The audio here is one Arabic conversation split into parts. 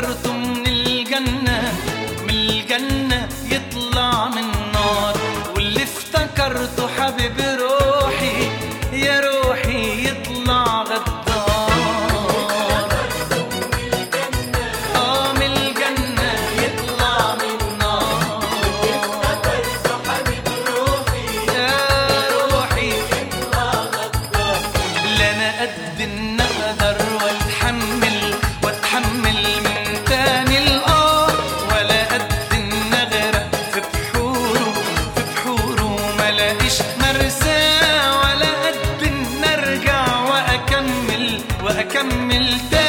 افتكرته من الجنة من الجنة يطلع من نار واللي افتكرته حبيب وأكمل تاني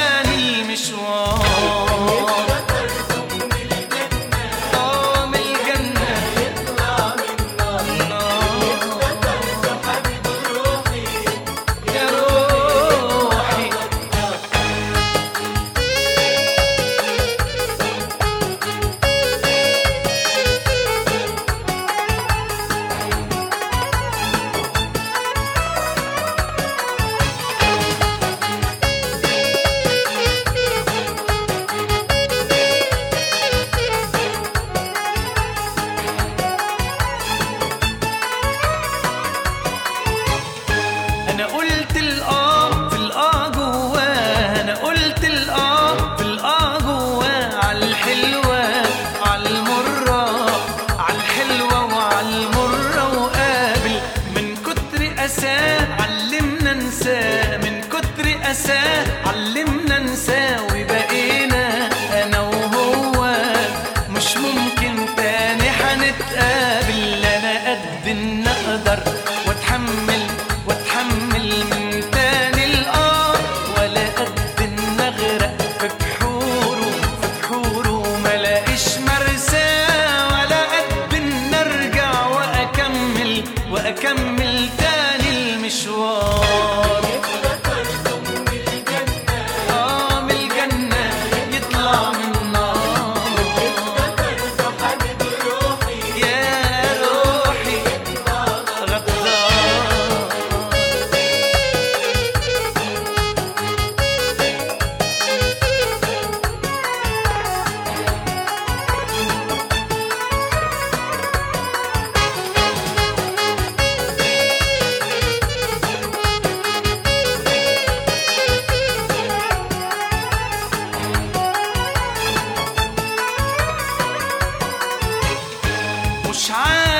علمنا وبقينا أنا وهو. مش ممكن تاني أنا قد واتحمل واتحمل من تاني ولا قد في بحوره في بحوره مرساه ولا قد وأكمل وأكمل تاني المشوار.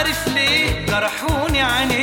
عارف ليه جرحوني عني